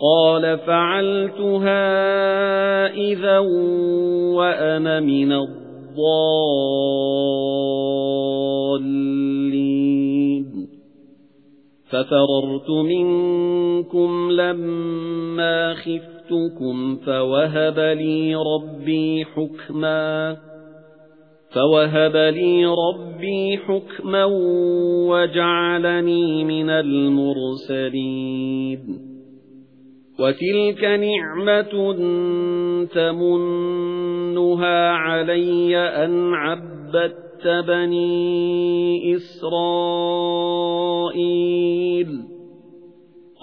قَالَ فَعَلْتُهَا إِذًا وَأَنَا مِنَ الضَّالِّينَ. فَفَرَرْتُ مِنكُمْ لَمَّا خِفْتُكُمْ فَوَهَبَ لِي رَبِّي حُكْمًا فَوَهَبَ لِي رَبِّي حُكْمًا وَجَعَلَنِي مِنَ الْمُرْسَلِينَ. وَتِلْكَ نِعْمَةٌ تَمُنُّهَا عَلَيَّ أَنْ عَبَّدتَّ بَنِي إِسْرَائِيلَ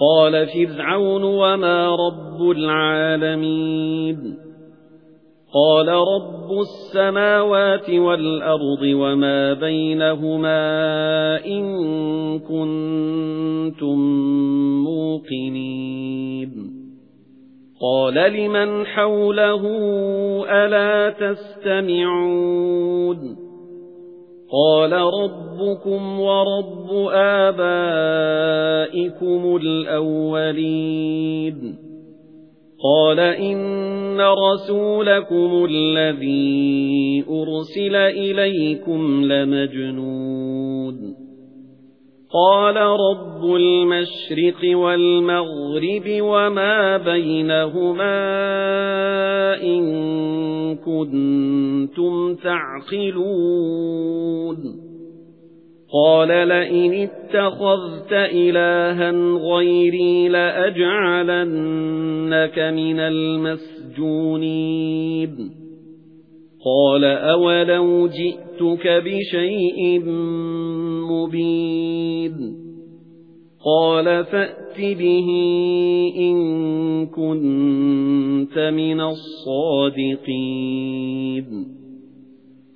قَالَ فِرْعَوْنُ وَمَا رَبُّ الْعَالَمِينَ قَالَ رَبُّ السَّمَاوَاتِ وَالْأَرْضِ وَمَا بَيْنَهُمَا إِن كُنتُم مُّوقِنِينَ. قَالَ لِمَنْ حَوْلَهُ أَلَا تَسْتَمِعُونَ؟ قَالَ رَبُّكُمْ وَرَبُّ آبَائِكُمُ الْأَوَّلِينَ. قَالَ إِنَّ رَسُولَكُمُ الَّذِي أُرْسِلَ إِلَيْكُمْ لَمَجْنُونٌ. قَالَ رَبُّ الْمَشْرِقِ وَالْمَغْرِبِ وَمَا بَيْنَهُمَا إِن كُنتُمْ تَعْقِلُونَ. قَالَ لَئِنِ اتَّخَذْتَ إِلَٰهًا غَيْرِي لَأَجْعَلَنَّكَ مِنَ الْمَسْجُونِينَ. قَالَ أَوَلَوْ جِئْتُكَ بِشَيْءٍ مُبِينٍ. قَالَ فَأْتِ بِهِ إِن كُنتَ مِنَ الصَّادِقِينَ.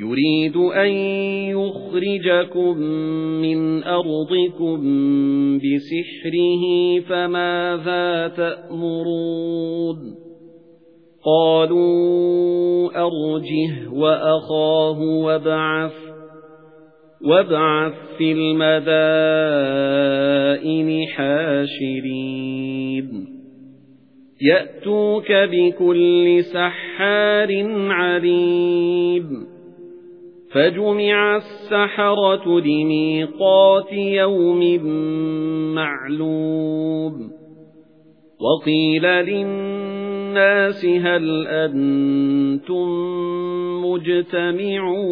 يُرِيدُ أَن يُخْرِجَكُم مِّنْ أَرْضِكُمْ بِسِحْرِهِ فَمَاذَا تَأْمُرُونَ؟ قَالُوا أَرْجِهْ وَأَخَاهُ وَابْعَثْ وَابْعَثْ فِي الْمَدَائِنِ حَاشِرِينَ. يَأْتُوكَ بِكُلِّ سَحَّارٍ عَلِيمٍ. فَجُمِعَ السَّحَرَةُ لِمِيقَاتِ يَوْمٍ مَّعْلُومٍ وَقِيلَ لِلنَّاسِ هَلْ أَنتُم مُّجْتَمِعُونَ